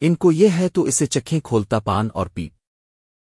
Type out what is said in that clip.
ان کو یہ ہے تو اسے چکھیں کھولتا پان اور پیٹ۔